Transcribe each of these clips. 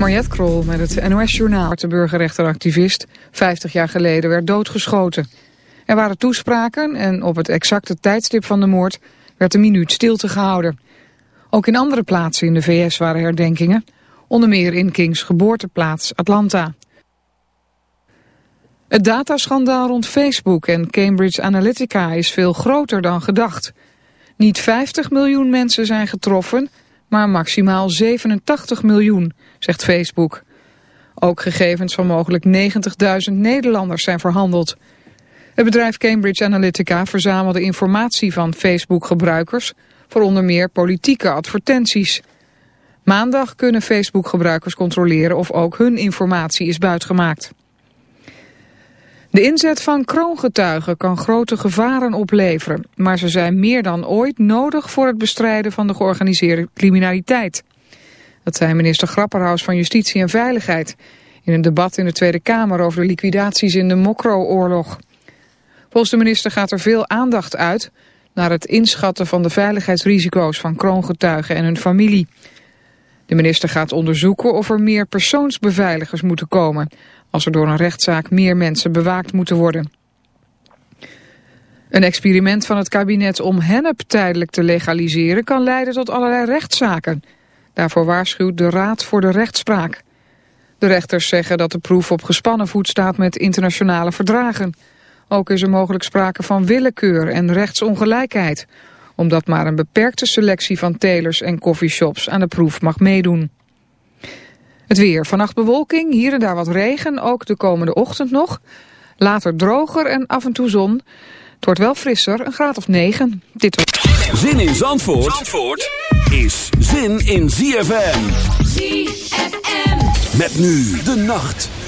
Mariette Krol met het NOS-journaal. De burgerrechteractivist 50 jaar geleden werd doodgeschoten. Er waren toespraken en op het exacte tijdstip van de moord werd een minuut stilte gehouden. Ook in andere plaatsen in de VS waren herdenkingen, onder meer in Kings geboorteplaats Atlanta. Het dataschandaal rond Facebook en Cambridge Analytica is veel groter dan gedacht. Niet 50 miljoen mensen zijn getroffen, maar maximaal 87 miljoen, zegt Facebook. Ook gegevens van mogelijk 90.000 Nederlanders zijn verhandeld. Het bedrijf Cambridge Analytica verzamelde informatie van Facebook-gebruikers... voor onder meer politieke advertenties. Maandag kunnen Facebook-gebruikers controleren of ook hun informatie is buitgemaakt. De inzet van kroongetuigen kan grote gevaren opleveren, maar ze zijn meer dan ooit nodig voor het bestrijden van de georganiseerde criminaliteit. Dat zei minister Grapperhaus van Justitie en Veiligheid in een debat in de Tweede Kamer over de liquidaties in de Mokro-oorlog. Volgens de minister gaat er veel aandacht uit naar het inschatten van de veiligheidsrisico's van kroongetuigen en hun familie. De minister gaat onderzoeken of er meer persoonsbeveiligers moeten komen als er door een rechtszaak meer mensen bewaakt moeten worden. Een experiment van het kabinet om hennep tijdelijk te legaliseren kan leiden tot allerlei rechtszaken. Daarvoor waarschuwt de Raad voor de Rechtspraak. De rechters zeggen dat de proef op gespannen voet staat met internationale verdragen. Ook is er mogelijk sprake van willekeur en rechtsongelijkheid, omdat maar een beperkte selectie van telers en coffeeshops aan de proef mag meedoen. Het weer. Vannacht bewolking, hier en daar wat regen, ook de komende ochtend nog. Later droger en af en toe zon. Het wordt wel frisser, een graad of 9. Dit wordt... Zin in Zandvoort, Zandvoort is zin in ZFM. ZFM. Met nu de nacht.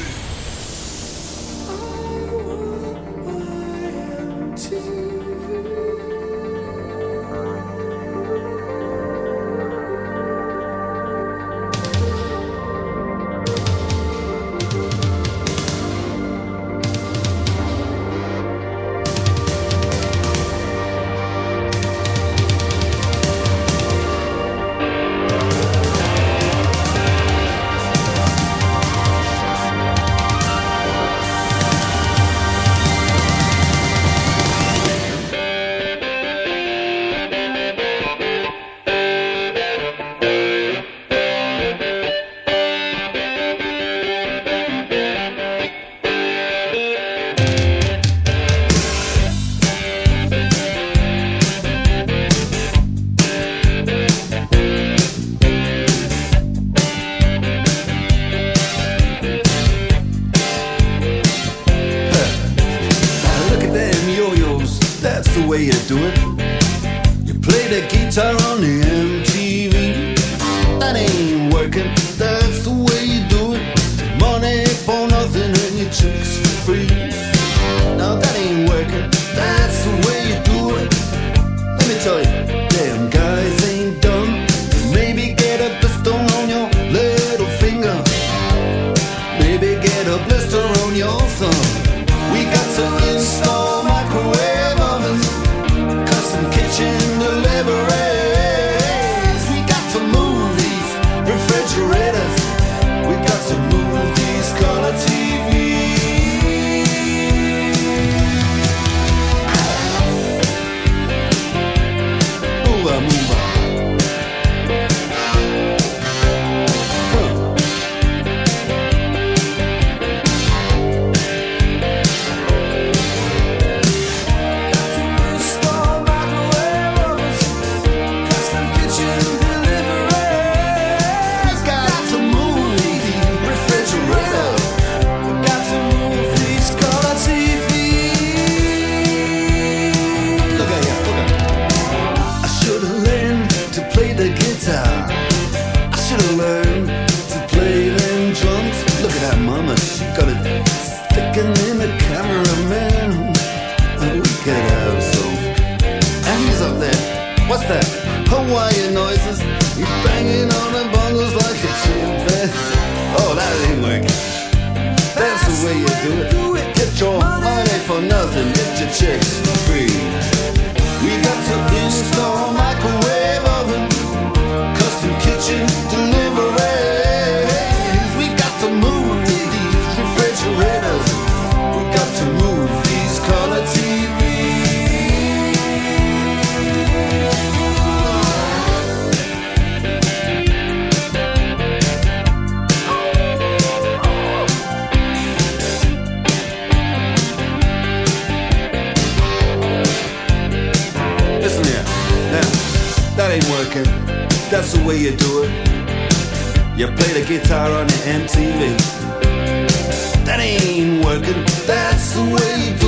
Way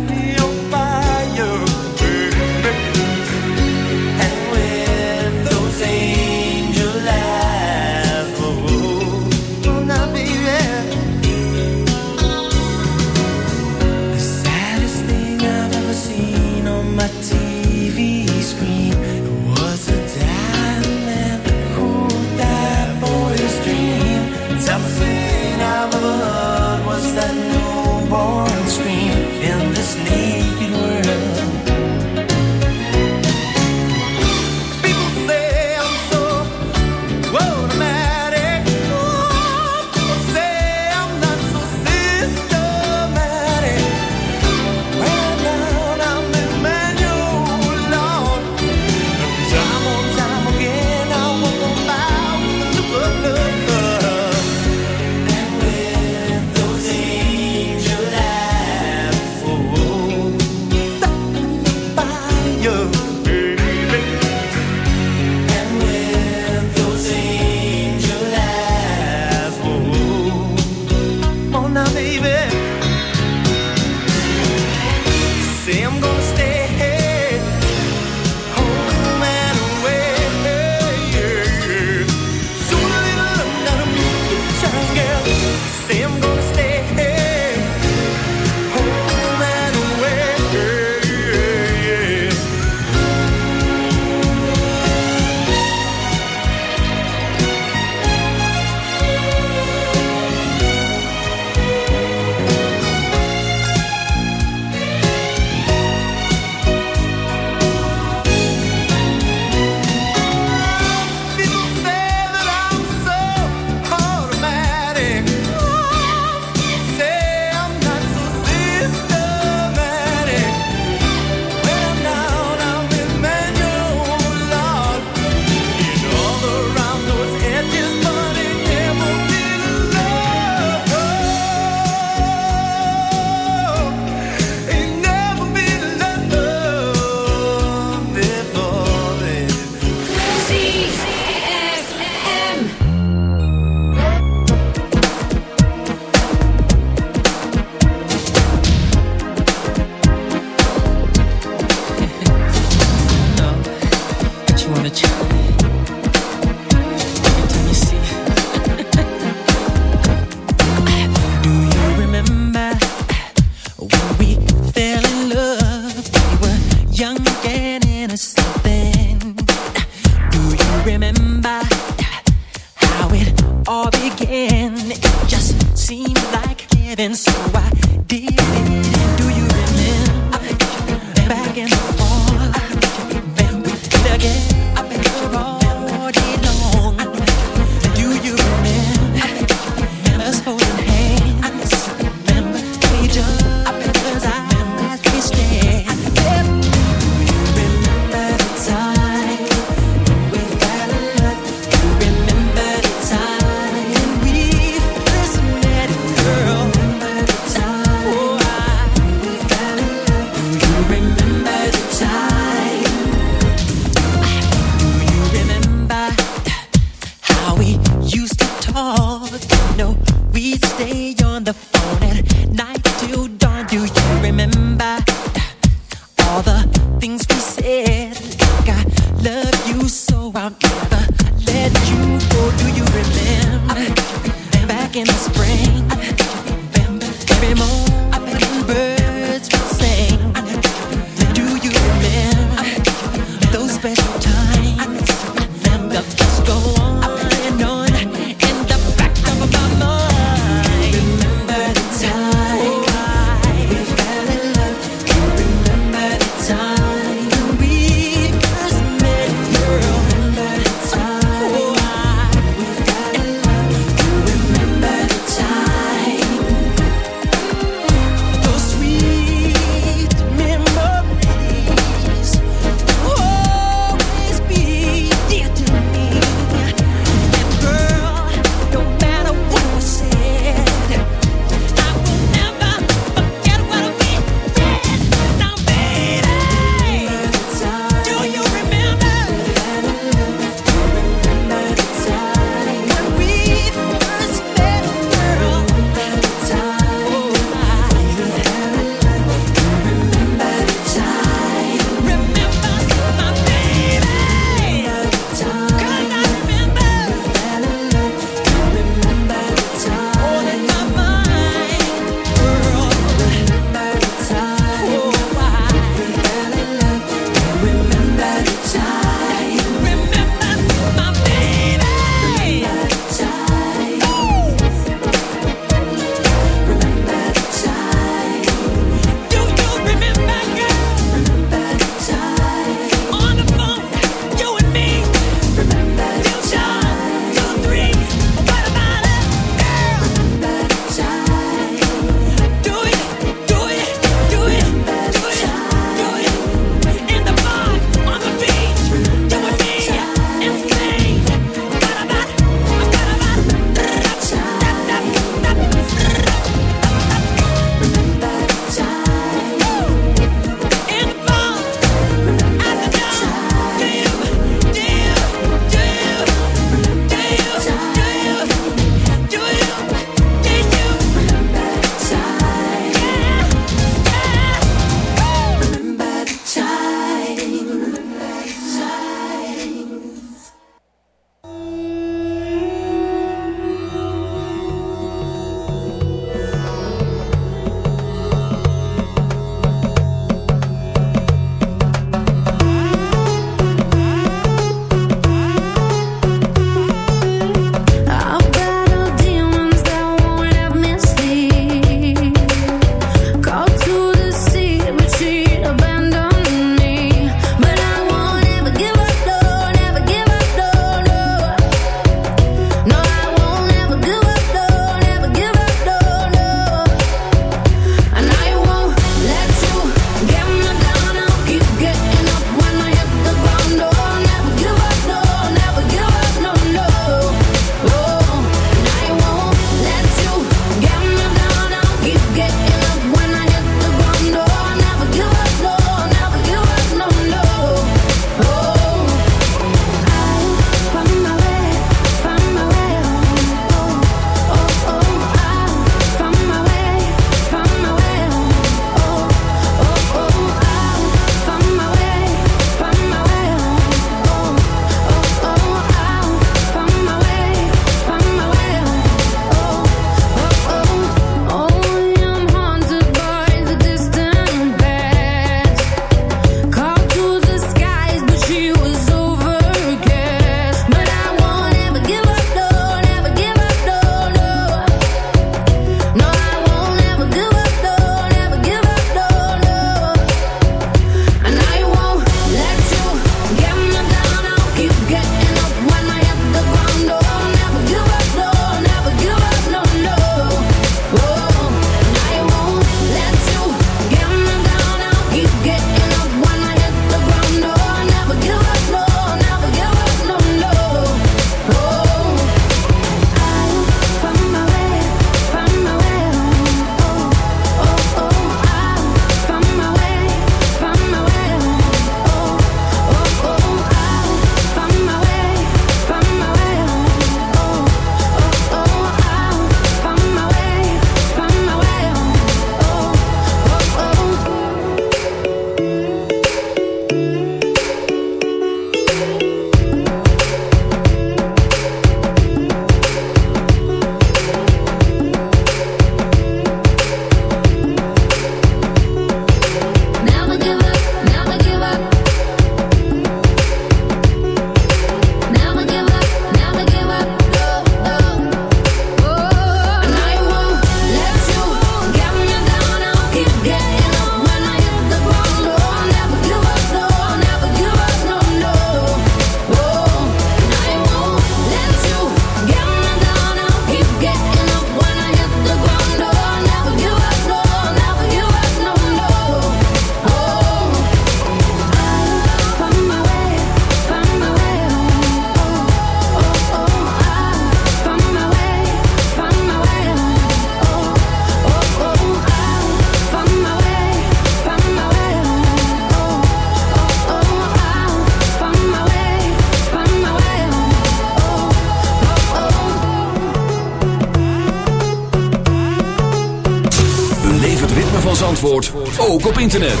internet.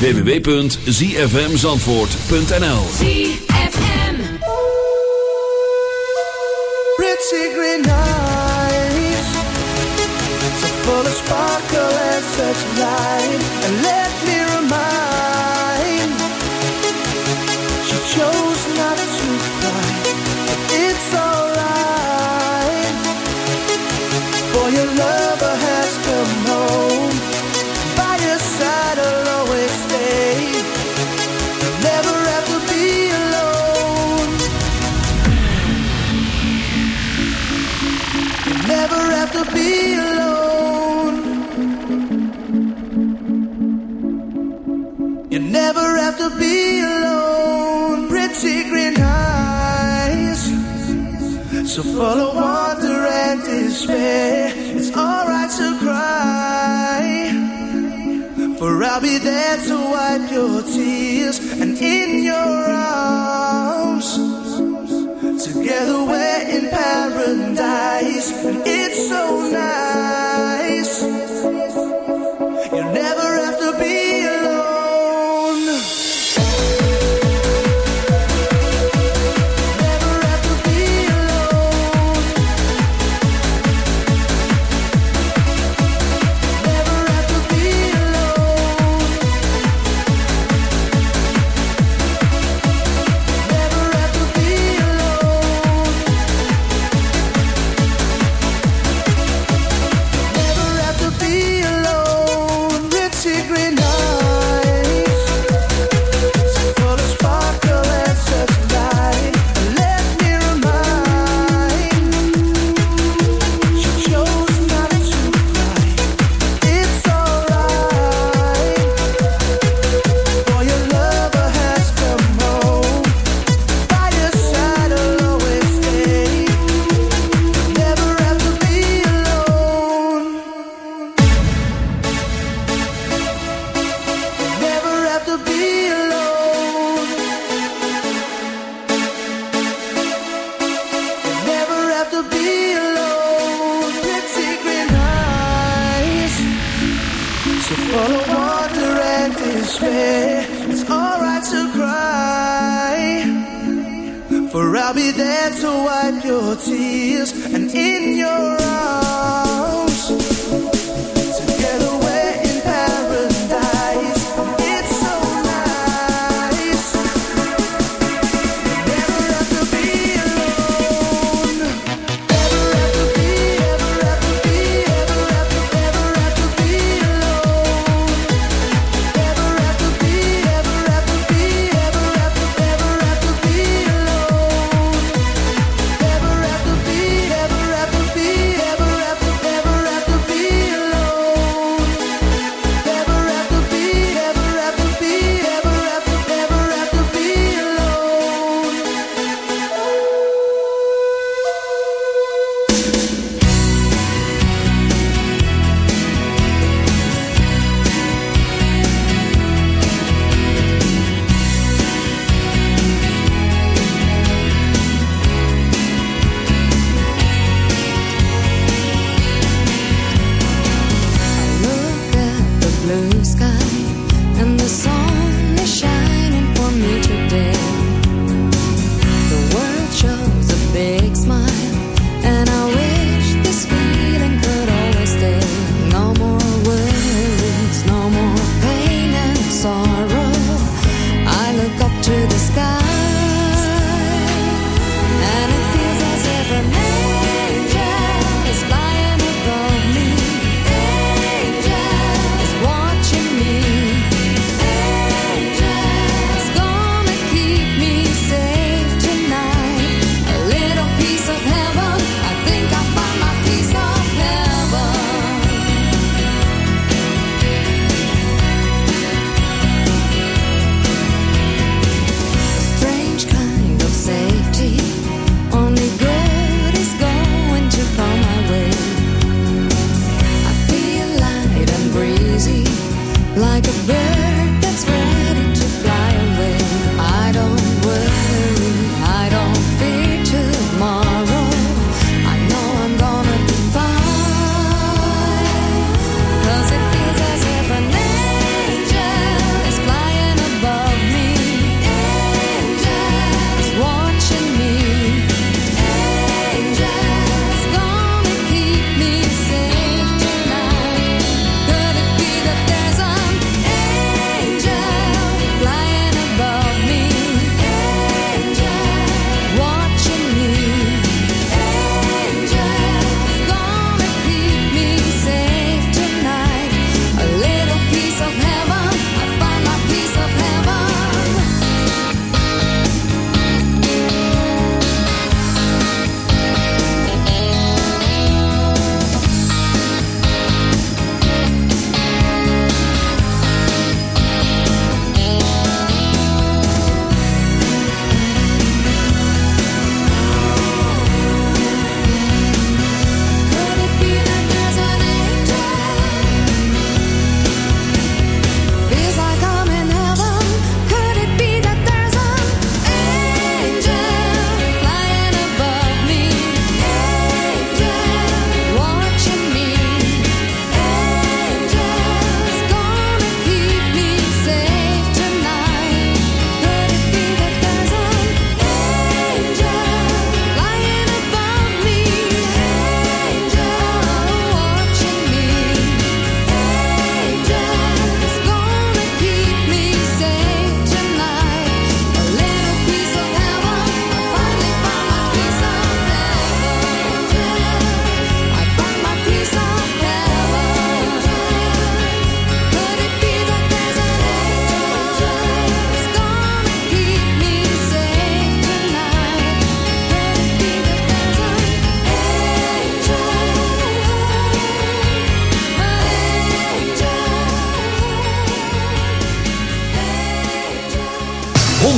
www.zfmzandvoort.nl ZFM. Pretty green eyes So full of sparkle and such light. your tears.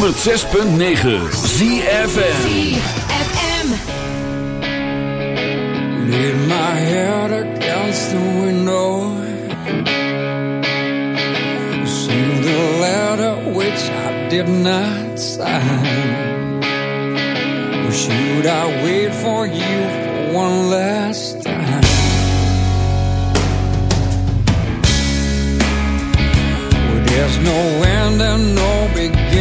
106.9 ZFM. ZFM. Laid my head against the window. Sealed a letter which I did not sign. Should I wait for you for one last time? Well, there's no end and no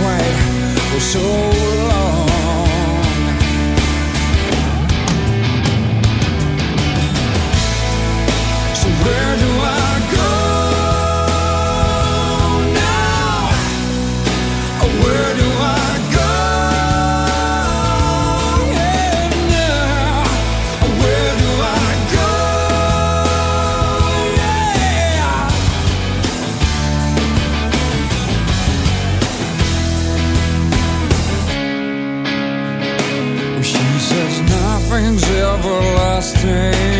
quite for so long? So where do I strange